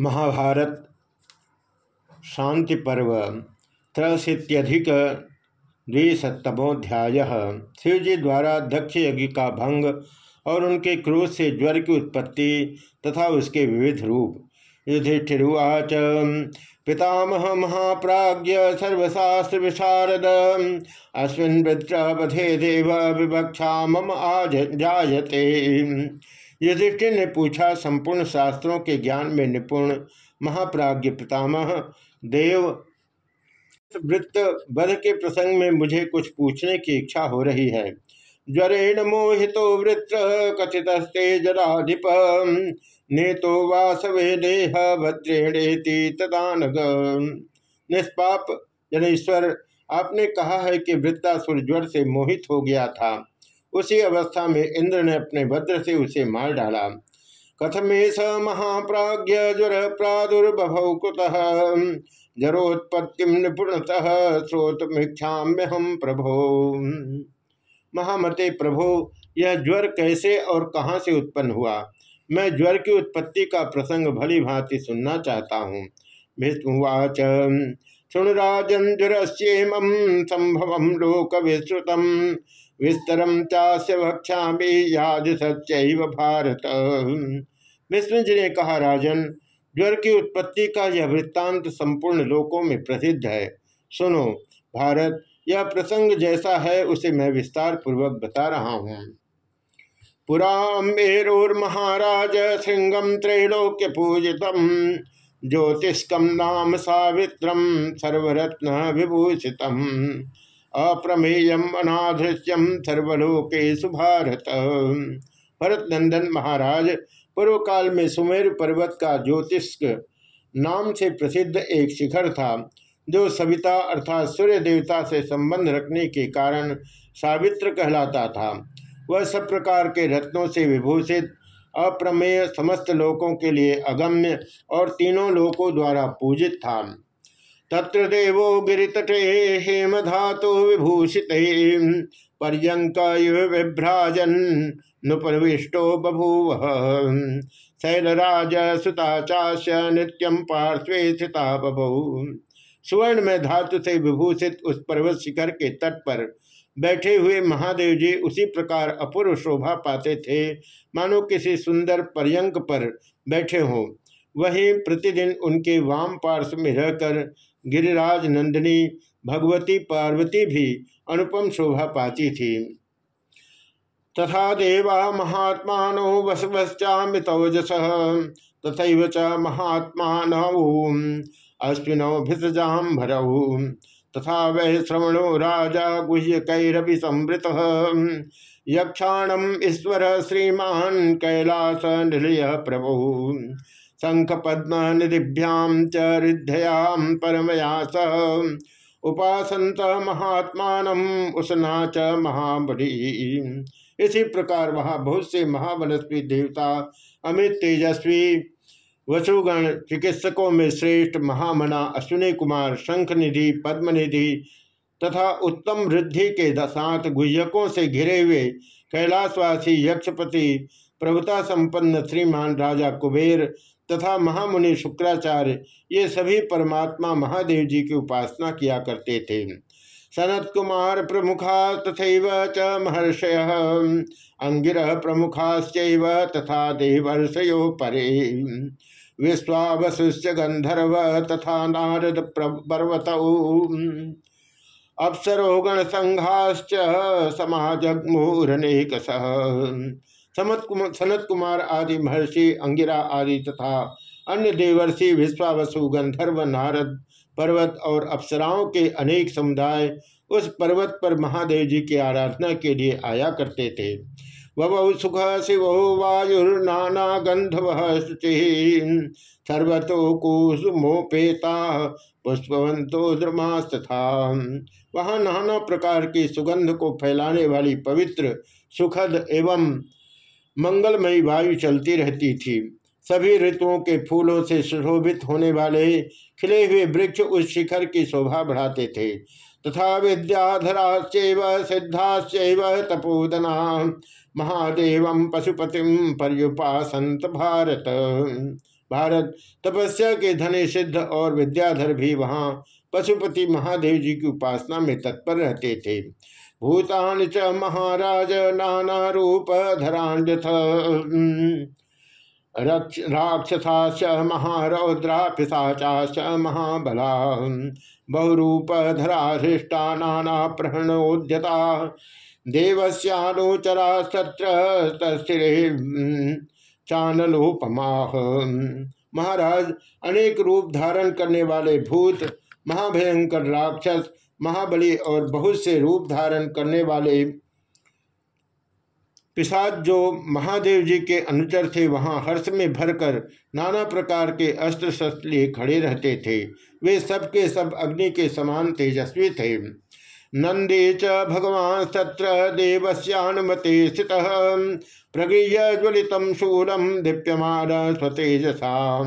महाभारत शांति पर्व त्रशीत्यधिक द्विशतमोध्याय शिवजी द्वारा दक्ष यज्ञ का भंग और उनके क्रोध से ज्वर की उत्पत्ति तथा उसके विविध रूप। युधिष्ठिर्वाच, पितामह महाप्राज्य सर्वशास्त्र विशारद, अस्मिन् वृत्रवधे देव विवक्षा, मम आज जायते। युधिष्ठिर ने पूछा, संपूर्ण शास्त्रों के ज्ञान में निपुण महाप्राज्य पितामह, देव वृत्त वध के प्रसंग में मुझे कुछ पूछने की इच्छा हो रही है। ज्वरेण मोहितो वृत्र, कथितस्ते जराधिप, नेतो वासवे देह भद्रेणेति तदानग। निष्पाप जनेश्वर आपने कहा है कि वृत्तासुर ज्वर से मोहित हो गया था। उसी अवस्था में इंद्र ने अपने भद्र से उसे मार डाला। कथमेश महाप्राज्य ज्वर प्रादुर्भव कुतः? जरोत्पत्ति निपुणतः श्रोतमीक्षाम्य हम प्रभो। महामते, प्रभो, यह ज्वर कैसे और कहाँ से उत्पन्न हुआ? मैं ज्वर की उत्पत्ति का प्रसंग भली भांति सुनना चाहता हूँ। भीष्मवाच शुणराजन ज्वरस्येम संभव लोक विश्रुतम विस्तरम चास्य भक्षा याद सच्चैव भारत। विष्णु जी ने कहा, राजन, ज्वर की उत्पत्ति का यह वृत्तांत संपूर्ण लोकों में प्रसिद्ध है। सुनो, भारत, यह प्रसंग जैसा है, उसे मैं विस्तार पूर्वक बता रहा हूँ। पुरा महाराज श्रृंगम त्रैलोक्य पूजितम ज्योतिष्कम नाम सावित्रम सर्वरत्न विभूषितम। अप्रमेयम अनाधृश्यम सर्वलोके सुभारत। भरत नंदन महाराज पूर्व काल में सुमेर पर्वत का ज्योतिष नाम से प्रसिद्ध एक शिखर था, जो सविता अर्थात सूर्य देवता से संबंध रखने के कारण सावित्र कहलाता था। वह सब प्रकार के रत्नों से विभूषित, अप्रमेय समस्त लोकों के लिए अगम्य और तीनों लोकों द्वारा पूजित था। तत्र देवो गिरितटे हेम धातु विभूषित पर्यंक विभ्राजन नुपविष्टो बभूव। शैलराज सुता नित्यम पार्श्वे स्थिता बभू। सुवर्ण में धातु से विभूषित उस पर्वत शिखर के तट पर बैठे हुए महादेव जी उसी प्रकार अपूर्व शोभा पाते थे। मानो किसी सुंदर पर्यंक पर बैठे हों। वहीं प्रतिदिन उनके वाम पार्श्व में रहकर गिरिराज नंदिनी, भगवती पार्वती भी अनुपम शोभा पाती थी। तथा देवा महात्मा वसवश्चामितौजस तथा च महात्मा अश्विनौ भिषजाम्भरौ तथा वह श्रवणो राजा गुह्य कैरवि संवृत। यक्षाणम ईश्वर श्रीमान कैलास निलय प्रभु शंख पद्म निधिभ्याम च रिद्धयाम परमयास। उपासंत महात्मा उसना च महाबली। इसी प्रकार वहाँ बहुत से महावनस्वी देवता, अमित तेजस्वी, वसुगण, चिकित्सकों में श्रेष्ठ महामना अश्विनी कुमार शंख निधि पद्मनिधि तथा उत्तम वृद्धि के दसात गुह्यकों से घिरे हुए कैलाशवासी यक्षपति, प्रभुता संपन्न श्रीमान राजा कुबेर तथा महामुनि शुक्राचार्य ये सभी परमात्मा महादेव जी की उपासना किया करते थे। सनत कुमार प्रमुखा तथा च महर्षय, अंगिर प्रमुखाश्च तथा देवर्षयो परे। विश्वावसुश्च गंधर्व तथा नारद पर्वत। अप्सरो गण संघाश्च समाजग्मुरनेक समत कुमार सनत कुमार आदि महर्षि अंगिरा आदि तथा अन्य देवर्षि विश्वावसु गंधर्व नारद पर्वत और अप्सराओं के अनेक समुदाय उस पर्वत पर महादेव जी की आराधना के लिए आया करते थे। वह सुख शिव वायुर्नाना गंधव शुचि सर्वतो कुसुमोपेता पुष्पवंतो द्रमास्तथा। वहाँ नाना प्रकार की सुगंध को फैलाने वाली पवित्र सुखद एवं मंगलमयी वायु चलती रहती थी। सभी ऋतुओं के फूलों से सुशोभित होने वाले खिले हुए वृक्ष उस शिखर की शोभा बढ़ाते थे। तथा विद्याधराश्चैव, सिद्धाश्चैव तपोदना महादेव पशुपतिम पर्युपासंत भारत। भारत तपस्या के धने सिद्ध और विद्याधर भी वहाँ पशुपति महादेव जी की उपासना में तत्पर रहते थे। भूतान च महाराज नाना रूप धरान्यथ राक्षसाश्च महारौद्रा पिशाचाश्च महाबला बहुरूपधराधृष्टा नाना प्रहणोद्यता देवस्यानुचरा सत्र चानलोपमाह। महाराज, अनेक रूप धारण करने वाले भूत, महाभयंकर राक्षस महाबली और बहुत से रूप धारण करने वाले पिशाच जो महादेव जी के अनुचर थे, वहाँ हर्ष में भरकर नाना प्रकार के अस्त्र शस्त्र लिए खड़े रहते थे। वे सब के सब अग्नि के समान तेजस्वी थे। नंदी च भगवान सत्र देवस्यानुमते स्थित, प्रगृह्य ज्वलित शूलम दीप्यमान स्वतेजसा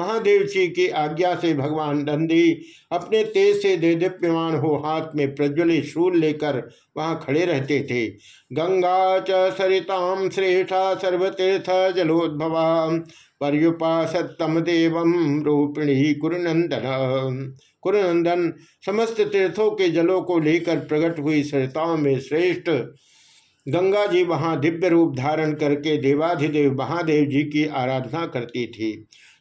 महादेव जी की आज्ञा से भगवान नंदी अपने तेज से दे दीप्यमान हो हाथ में प्रज्वलित शूल लेकर वहाँ खड़े रहते थे। गंगा च सरिताम श्रेष्ठा सर्वतीर्थ जलोद्भवा पर्युपासतम देवम रूपिणी कुरुनंदन। कुरुनंदन समस्त तीर्थों के जलों को लेकर प्रकट हुई सरिताओं में श्रेष्ठ गंगा जी वहाँ दिव्य रूप धारण करके देवाधिदेव महादेव जी की आराधना करती थी।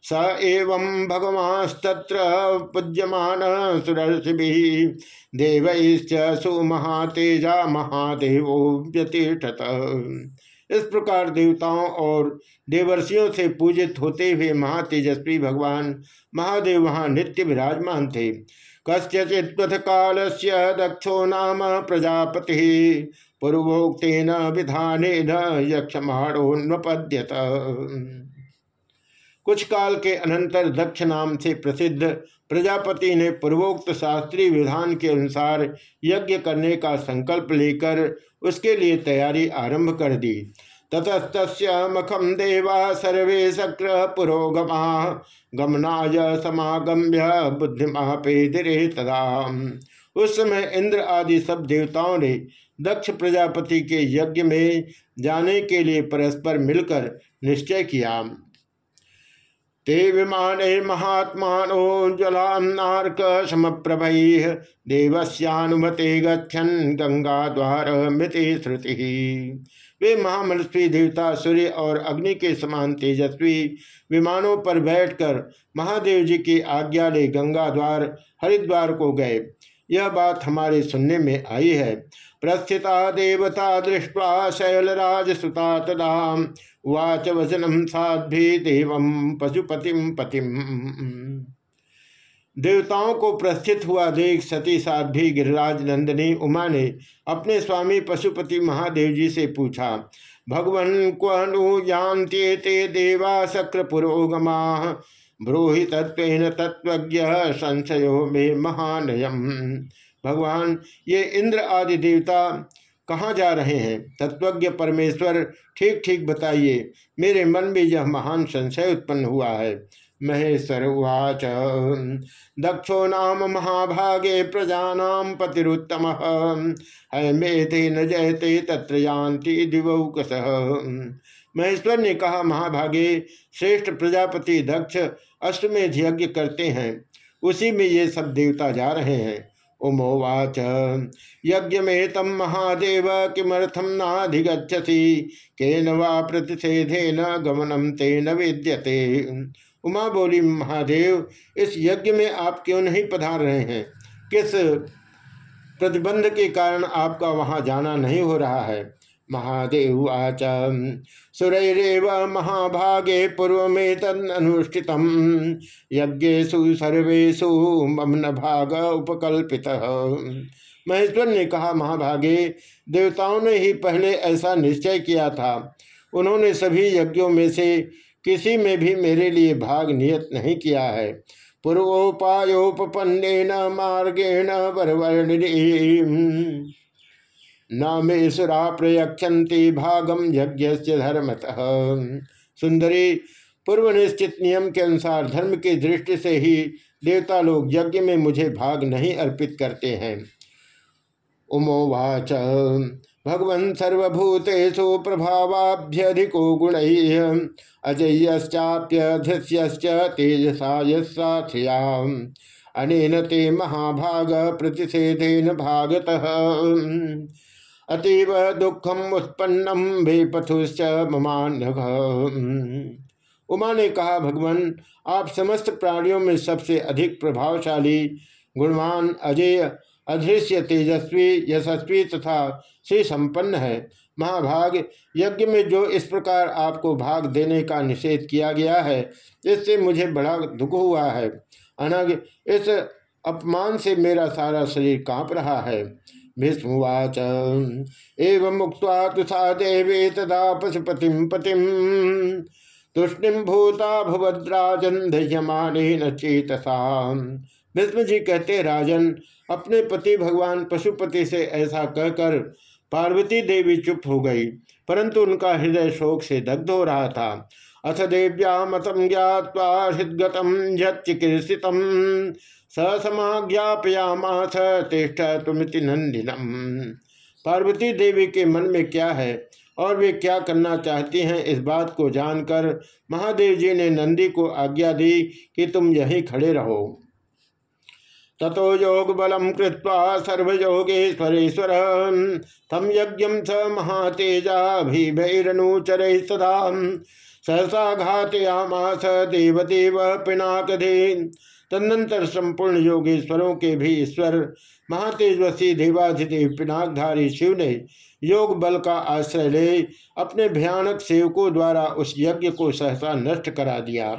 स एवं भगवास्तत्र पूज्यमान सुरर्षि देवैश्च सुमहातेजा महादेवो व्यतीठत इस प्रकार देवताओं और देवर्षियों से पूजित होते हुए महातेजस्वी भगवान महादेव वहाँ नित्य विराजमान थे। कस्यचित काल से दक्षो नाम प्रजापति पूर्वोक्न विधान यक्षमाणोन्वपद्यत कुछ काल के अनंतर दक्ष नाम से प्रसिद्ध प्रजापति ने पूर्वोक्त शास्त्रीय विधान के अनुसार यज्ञ करने का संकल्प लेकर उसके लिए तैयारी आरंभ कर दी। ततस्त मखम देवा सर्वे शक्र पुरोगमा, गमनाय समागम्य बुद्धिमा पेदिरे तदा। उस समय इंद्र आदि सब देवताओं ने दक्ष प्रजापति के यज्ञ में जाने के लिए परस्पर मिलकर निश्चय किया। ते विमान महात्मानो ज्वलान्नार्क समप्रभ देवस्यानुमते गच्छन गंगा द्वार मृति श्रुति। वे महामनस्वी देवता सूर्य और अग्नि के समान तेजस्वी विमानों पर बैठकर महादेव जी की आज्ञा ले गंगा द्वार हरिद्वार को गए। यह बात हमारे सुनने में आई है। प्रस्थिता देवता दृष्टवा शैलराज सुता तदा वाच वचनम साध्वी देव पशुपतिम पतिम देवताओं को प्रस्थित हुआ देख सती साध्वी गिरिराज नंदिनी उमा ने अपने स्वामी पशुपति महादेव जी से पूछा, भगवन क्वनु जानते देवा शक्र पुरोगमा? ब्रूहि तत्व तत्वज्ञ संशयो में महानयम। भगवान, ये इंद्र आदि देवता कहाँ जा रहे हैं? तत्वज्ञ परमेश्वर, ठीक ठीक बताइए। मेरे मन में यह महान संशय उत्पन्न हुआ है। महेश्वर उवाच दक्षो नाम महाभागे प्रजानाम पतिरुत्तम। है मेधे न जयते तत्र जानती दिवौकस महेश्वर ने कहा, महाभागे, श्रेष्ठ प्रजापति दक्ष अश्वमेध यज्ञ करते हैं। उसी में ये सब देवता जा रहे हैं। उमोवाच। यज्ञ में तम महादेव किमर्थम नाधिगछसी केन वा न गमनम तेन विद्यते। उमा बोली, महादेव, इस यज्ञ में आप क्यों नहीं पधार रहे हैं? किस प्रतिबंध के कारण आपका वहाँ जाना नहीं हो रहा है? महादेव आच सुरैरव महाभागे पूर्व में तनुष्ठित यज्ञेशु सर्वेशु ममन भाग उपकल्पित। महेश्वर ने कहा, महाभागे, देवताओं ने ही पहले ऐसा निश्चय किया था। उन्होंने सभी यज्ञों में से किसी में भी मेरे लिए भाग नियत नहीं किया है। पूर्वोपायोपन्न मार्गेण वरवर्णि न मे सुरा प्रयक्षति भागम यज्ञ धर्मतः। सुंदरी पूर्व निश्चित नियम के अनुसार धर्म की दृष्टि से ही देवता लोग यज्ञ में मुझे भाग नहीं अर्पित करते हैं। उमोवाच, भगवन् सर्वभूतेषु प्रभावाभ्यधिको गुण अजय्यश्चाप्यधृष्यश्च तेजसा यस्याम् अनेन ते महाभाग प्रतिषेधेन भागतः। अतीव दुखम उत्पन्नम बेपथुश्च ममान उमा ने कहा, भगवान, आप समस्त प्राणियों में सबसे अधिक प्रभावशाली, गुणवान, अजय, अदृश्य, तेजस्वी, यशस्वी तथा श्री संपन्न है। महाभाग यज्ञ में जो इस प्रकार आपको भाग देने का निषेध किया गया है, इससे मुझे बड़ा दुख हुआ है। अनग इस अपमान से मेरा सारा शरीर काँप रहा है। भीष्मवाच एवं मुक्त देवी तदा पशुपतिम पतिम। तुष्णिम भूता भवद्राजन धैर्यमान चेतसा भीष्म जी कहते, राजन, अपने पति भगवान पशुपति से ऐसा कहकर पार्वती देवी चुप हो गई, परंतु उनका हृदय शोक से दग्ध हो रहा था। अथ देव्या मतम ज्ञावा हृदगतम यचिकीर्षित समाज्ञापयामास तिष्ठ तुमिति नंदिनम पार्वती देवी के मन में क्या है और वे क्या करना चाहती हैं, इस बात को जानकर महादेव जी ने नंदी को आज्ञा दी कि तुम यहीं खड़े रहो। ततो योग बलम कृत्वा सर्वयोगेश्वरेश्वर तम यज्ञ स महातेजा भीभैरनुचर सदा। सहसा घातयामास देवदेव पिनाकधे। तदनंतर संपूर्ण योगेश्वरों के भी ईश्वर महातेजवसी देवाधिदेव पिनाकधारी शिव ने योग बल का आश्रय ले अपने भयानक सेवकों द्वारा उस यज्ञ को सहसा नष्ट करा दिया।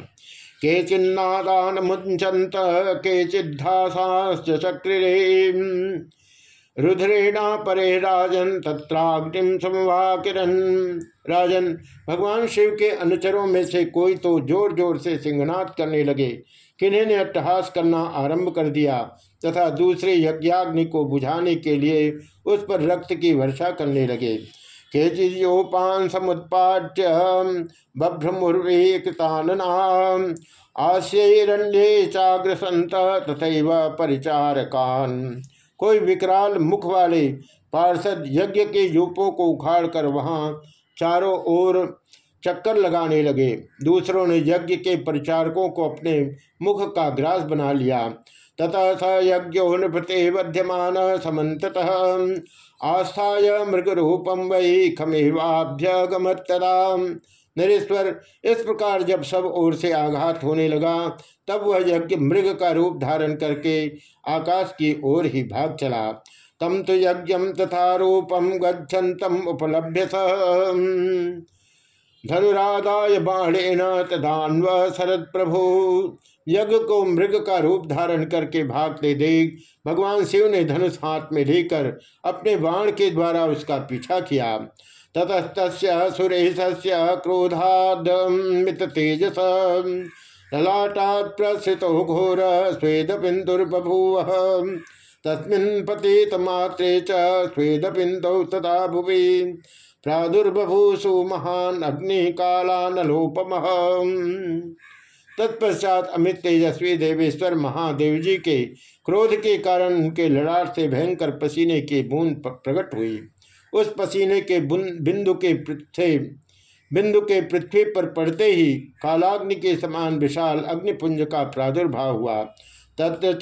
के चिन्नादान मुंचंत के चक्रिरे। रुद्रेणा परे राजन तत्राग्निम समवा किरण राजन, भगवान शिव के अनुचरों में से कोई तो ज़ोर ज़ोर से सिंहनाथ करने लगे, किन्हीं ने अट्टहास करना आरंभ कर दिया, तथा दूसरे यज्ञाग्नि को बुझाने के लिए उस पर रक्त की वर्षा करने लगे। केचियोपान समुत्पाट्य बभ्रमुर्वेकतानना आश्रण्ये चाग्रसंत तथा परिचारकान। कोई विकराल मुख वाले पार्षद यज्ञ के यूपों को उखाड़ कर वहाँ चारों ओर चक्कर लगाने लगे। दूसरों ने यज्ञ के परिचारकों को अपने मुख का ग्रास बना लिया। तथा स यज्ञो नृपते बध्यमान समत रूपम वही खमेवाभ्यगमतरा नरेश्वर इस प्रकार जब सब ओर से आघात होने लगा, तब वह यज्ञ मृग का रूप धारण करके आकाश की ओर ही भाग चला। तम तो यज्ञ तथा रूपम गच्छन्तम उपलभ्य धनुराधाय बाणेन तदान्व शरद प्रभु। यज्ञ को मृग का रूप धारण करके भागते देख, भगवान शिव ने धनुष हाथ में लेकर अपने बाण के द्वारा उसका पीछा किया। ततस्त सुरेश क्रोधादमित तेजस। ललाटा प्रसित घोर स्वेद बिंदुर्बभूव तस्मिन् पतित मात्रे च तथा भुवि। प्रादुर्बभूसु महान अग्नि कालानलोपम तत्पश्चात अमित तेजस्वी देवेश्वर महादेव जी के क्रोध के कारण उनके लड़ाट से भयंकर पसीने की बूंद प्रकट हुई। उस पसीने के बिंदु के पृथ्वी बिंदु के पृथ्वी पर पड़ते ही कालाग्नि के समान विशाल अग्निपुंज का प्रादुर्भाव हुआ। तत्र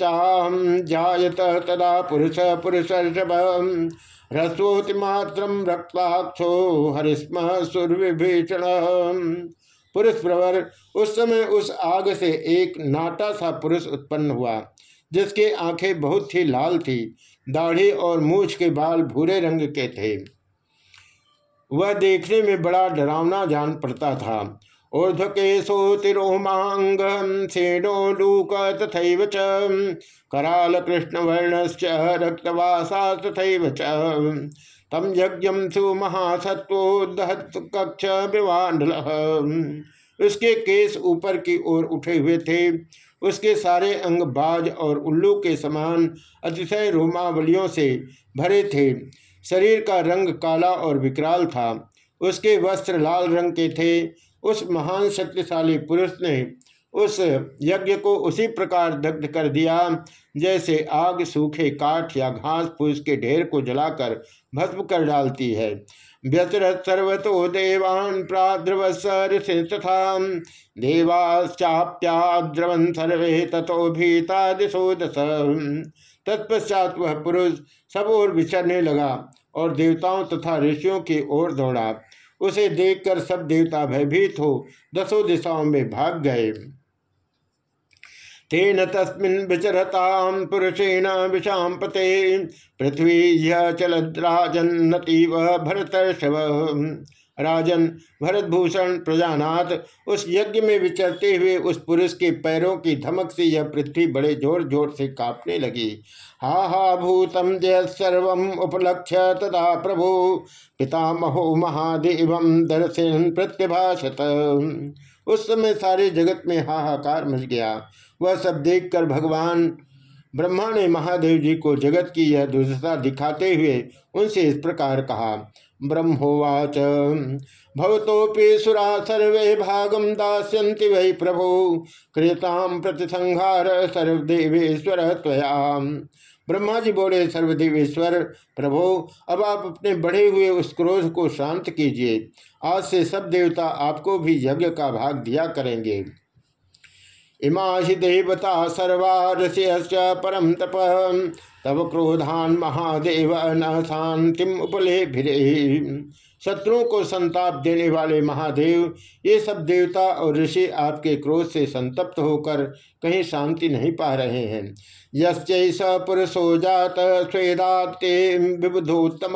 जायत तदा पुरुष पुरुष ह्रस्वोतिमात्रम रक्ताक्षो हरिस्म सुरविभीषण। पुरुष प्रवर, उस समय उस आग से एक नाटा सा पुरुष उत्पन्न हुआ, जिसके आँखें बहुत ही लाल थी। दाढ़ी और मूछ के बाल भूरे रंग के थे। वह देखने में बड़ा डरावना जान पड़ता था। सेनो लूक तथा कराल कृष्ण वर्णश्च रक्तवासा तथा तम यज्ञ सुमहासत्वोदहत कक्ष विवांडल उसके केस ऊपर की ओर उठे हुए थे। उसके सारे अंग बाज और उल्लू के समान अतिशय रोमावलियों से भरे थे। शरीर का रंग काला और विकराल था। उसके वस्त्र लाल रंग के थे। उस महान शक्तिशाली पुरुष ने उस यज्ञ को उसी प्रकार दग्ध कर दिया, जैसे आग सूखे काठ या घास फूस के ढेर को जलाकर भस्म कर डालती है। व्यचरत सर्वतो देवान प्राद्रव तथा देवाश्चाप्याद्रवन सर्वे तथो भीता दिशो दस तत्पश्चात वह पुरुष सब ओर विचरने लगा और देवताओं तथा ऋषियों की ओर दौड़ा। उसे देखकर सब देवता भयभीत हो दसों दिशाओं में भाग गए। तेन तस्मिन् विचरतां पुरुषेण विषां पते पृथ्वी चलद्राजन्नतीव भरतर्षभ राजन भरतभूषण प्रजानाथ, उस यज्ञ में विचरते हुए उस पुरुष के पैरों की धमक से यह पृथ्वी बड़े ज़ोर ज़ोर से कांपने लगी। हा हा भूतम जय सर्व उपलक्ष्य तदा प्रभु। पितामहो महादेव दर्शन प्रत्यभाषत। उस समय सारे जगत में हाहाकार मच गया। वह सब देखकर भगवान ब्रह्मा ने महादेव जी को जगत की यह दुर्दशा दिखाते हुए उनसे इस प्रकार कहा, ब्रह्मोवाच भवतोपि सुरा सर्वे भागम दास्यन्ति वै प्रभो कृताम प्रतिसंहार सर्वदेवेश्वर त्वया। ब्रह्मा जी बोले, सर्वदेवेश्वर प्रभो, अब आप अपने बढ़े हुए उस क्रोध को शांत कीजिए। आज से सब देवता आपको भी यज्ञ का भाग दिया करेंगे। इमा ही देवता सर्वा ऋषि परम तप। तब क्रोधान महादेव न शांतिम उपले भिरे शत्रुओं को संताप देने वाले महादेव, ये सब देवता और ऋषि आपके क्रोध से संतप्त होकर कहीं शांति नहीं पा रहे हैं। यश्च पुरुषो जात स्वेदाते विबुधोत्तम।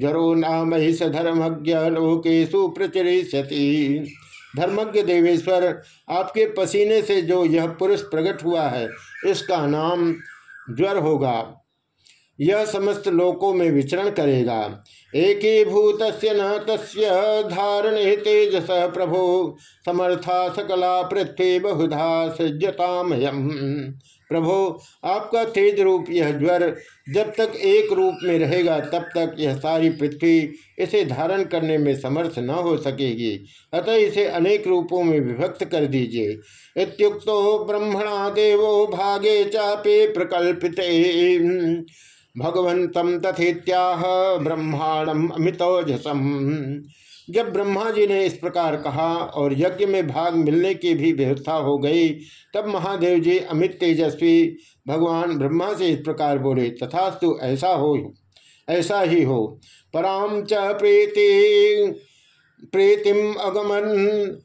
जरो नाम स धर्मज्ञ लोकेशु प्रचरिष्यति। धर्मज्ञ देवेश्वर, आपके पसीने से जो यह पुरुष प्रकट हुआ है, इसका नाम ज्वर होगा। यह समस्त लोकों में विचरण करेगा। एक भूत न तारण धारणे तेजस प्रभो, समर्था सकला पृथ्वी बहुधा सज्जतामयम प्रभो, आपका तेज रूप यह ज्वर जब तक एक रूप में रहेगा, तब तक यह सारी पृथ्वी इसे धारण करने में समर्थ न हो सकेगी। अतः इसे अनेक रूपों में विभक्त कर दीजिए। इतुक्तो ब्रह्मणा देवो भागे चापे प्रकल्पित। भगवंतम तथेत्याह ब्रह्मांडम अमितोजसम। जब ब्रह्मा जी ने इस प्रकार कहा और यज्ञ में भाग मिलने की भी व्यवस्था हो गई, तब महादेव जी अमित तेजस्वी भगवान ब्रह्मा से इस प्रकार बोले, तथास्तु ऐसा हो, ऐसा ही हो। पराम च प्रीति प्रीतिम अगमन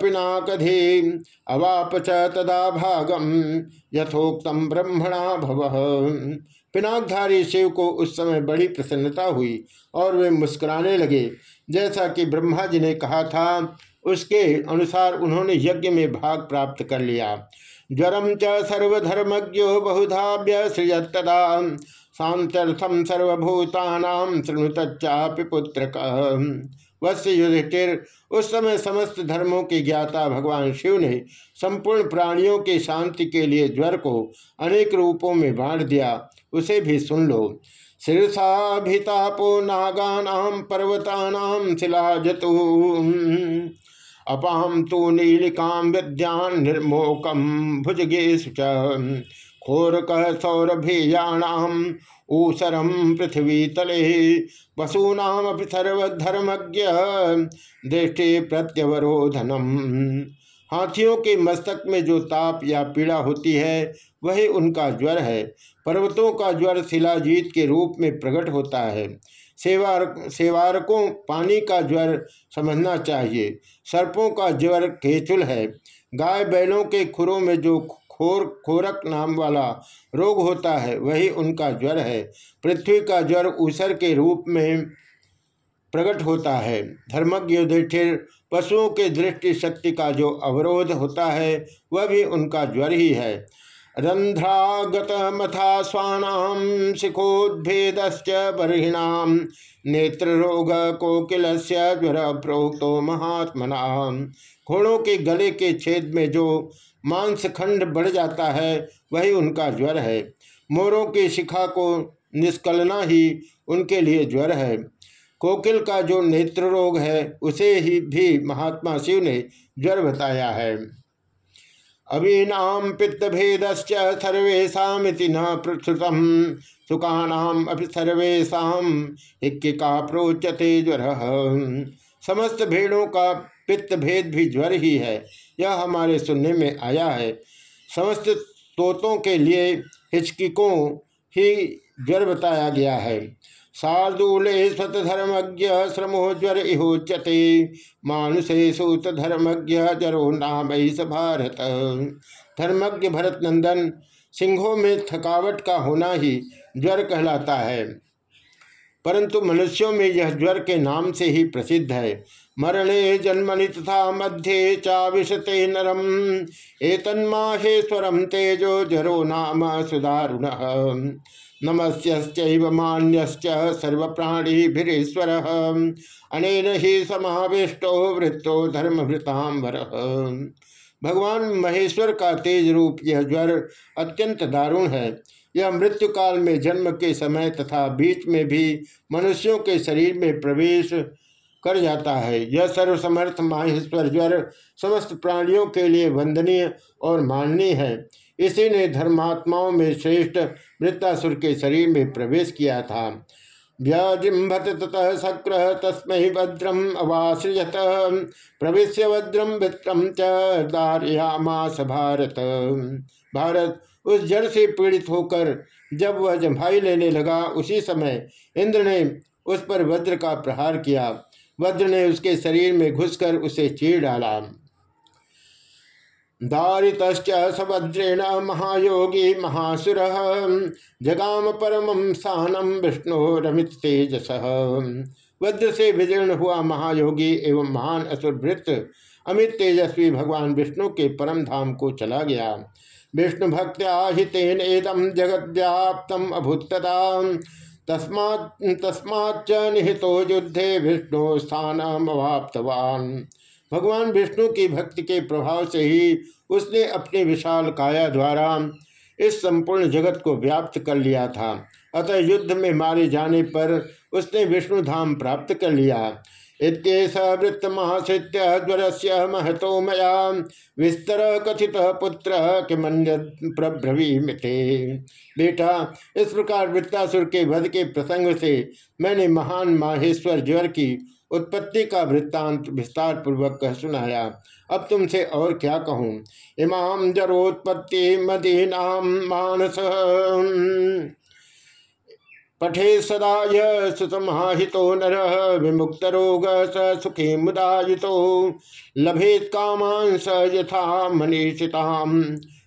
पिनाकधे, अवाप च तदा भागम यथोक्तम ब्रह्मणा भव। पिनाकधारी शिव को उस समय बड़ी प्रसन्नता हुई और वे मुस्कुराने लगे। जैसा कि ब्रह्मा जी ने कहा था, उसके अनुसार उन्होंने यज्ञ में भाग प्राप्त कर लिया। ज्वरम च सर्वधर्मज्ञो बहुधा सृजतदा शांत्यर्थम सर्वभूतानाम शृणुतच्चापि पुत्र वत्स्य युधिष्ठिर, उस समय समस्त धर्मों के ज्ञाता भगवान शिव ने संपूर्ण प्राणियों के शांति के लिए ज्वर को अनेक रूपों में बांट दिया, उसे भी सुन लो। शीर्षाभितापो नागानाम पर्वतानाम शिलाजतु। अपाम तो नीलिकाम विद्यान निर्मोकम भुजगेश खोरक सौरभीयाणाम ऊसरम पृथ्वी तले। वसूनाम सर्वधर्मज्ञ दृष्टि प्रत्यवरोधनम हाथियों के मस्तक में जो ताप या पीड़ा होती है, वही उनका ज्वर है। पर्वतों का ज्वर शिलाजीत के रूप में प्रकट होता है। सेवार, सेवारकों पानी का ज्वर समझना चाहिए। सर्पों का ज्वर केचुल है। गाय बैलों के खुरों में जो खोर, खोरक नाम वाला रोग होता है, वही उनका ज्वर है। पृथ्वी का ज्वर ऊसर के रूप में प्रकट होता है। धर्मज्ञ युधिष्ठिर पशुओं के दृष्टि शक्ति का जो अवरोध होता है, वह भी उनका ज्वर ही है। रंध्रागत मथा स्वाणाम शिखोद्भेद बर्हिणाम नेत्र रोग कोकिल ज्वर प्रोक्तो महात्मना। घोड़ों के गले के छेद में जो मांसखंड बढ़ जाता है, वही उनका ज्वर है। मोरों की शिखा को निष्कलना ही उनके लिए ज्वर है। कोकिल का जो नेत्र रोग है, उसे ही भी महात्मा शिव ने ज्वर बताया है। अवीनाम पित्त सर्वेशा न प्रसुतम सुखानाम अभी सर्वेशा का प्रोचते ज्वर। समस्त भेड़ों का पित्त भेद भी ज्वर ही है, यह हमारे सुनने में आया है। समस्त तोतों के लिए हिचकिकों ही ज्वर बताया गया है। शार्दूले स्वतधर्मज्ञ श्रमो ज्वर इहोच्यते। सूत धर्मज्ञ जरो नाम भारत। धर्मज्ञ भरत नंदन सिंहों में थकावट का होना ही ज्वर कहलाता है। परंतु मनुष्यों में यह ज्वर के नाम से ही प्रसिद्ध है। मरणे जन्मनि तथा मध्ये चाविशते नरम। एतन्माहेश्वरम तेजो जरो नाम सुदारुण। नमस्यश्चैव मान्यश्च सर्वप्राणीभिरीश्वर। अनेन ही समाविष्टो वृत्तो धर्मभृतांबर भगवान महेश्वर का तेज रूप यह ज्वर अत्यंत दारुण है। यह मृत्यु काल में जन्म के समय तथा बीच में भी मनुष्यों के शरीर में प्रवेश कर जाता है। यह सर्वसमर्थ माहेश्वर ज्वर समस्त प्राणियों के लिए वंदनीय और माननीय है। इसी ने धर्मात्माओं में श्रेष्ठ मृतासुर के शरीर में प्रवेश किया था। व्याजिम्भत ततः शक्र तस्म भद्रम अवासृजत प्रवेश भद्रम वित्रम चार्यामास भारत। भारत उस जड़ से पीड़ित होकर जब वह जम्भाई लेने लगा, उसी समय इंद्र ने उस पर वज्र का प्रहार किया। वज्र ने उसके शरीर में घुसकर उसे चीर डाला। दारित सभद्रेण महायोगी महासुर। जगाम परम स्थानम विष्णु रमित तेजस। वज्र से विजीर्ण हुआ महायोगी एवं महान असुरभृत अमित तेजस्वी भगवान विष्णु के परम धाम को चला गया। विष्णु भक्त्या हितेन एदम जगत व्याप्तम अभूतता तस्मा तस्माच्च निहितो युद्धे विष्णु स्थान अवाप्तवान। भगवान विष्णु की भक्ति के प्रभाव से ही उसने अपने विशाल काया द्वारा इस संपूर्ण जगत को व्याप्त कर लिया था। अतः युद्ध में मारे जाने पर उसने विष्णु धाम प्राप्त कर लिया। वृत्त महाश्रित्य ज्वर से महतो मया। विस्तर कथित पुत्र किमन्य प्रभ्रवी मिथे। बेटा, इस प्रकार वृत्तासुर के वध के प्रसंग से मैंने महान माहेश्वर ज्वर की उत्पत्ति का वृत्तांत विस्तार पूर्वक कह सुनाया। अब तुमसे और क्या कहूँ? इमाम जरोत्पत्ति मदीनाम मानस। पठे सदा सुसमाहितो नर, विमुक्त रोग स सुखी मुदायितो। लभेत कामान स यथा मनीषिताम।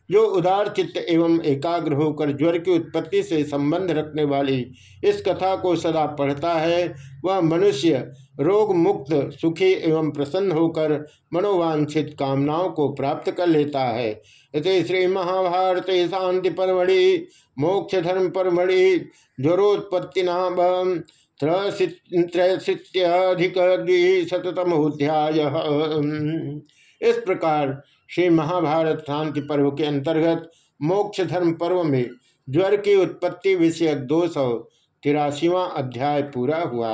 जो उदार चित्त एवं एकाग्र होकर ज्वर की उत्पत्ति से संबंध रखने वाली इस कथा को सदा पढ़ता है, वह मनुष्य रोग मुक्त सुखी एवं प्रसन्न होकर मनोवांछित कामनाओं को प्राप्त कर लेता है। इसे श्री महाभारत शांति परमढ़ि मोक्ष धर्म परमढ़ि, ज्वरोत्पत्ति नाम त्रयशीत्यधिक द्विशतमोध्याय इस प्रकार श्री महाभारत शांति पर्व के अंतर्गत मोक्ष धर्म पर्व में ज्वर की उत्पत्ति विषयक दो सौ तिरासीवा अध्याय पूरा हुआ।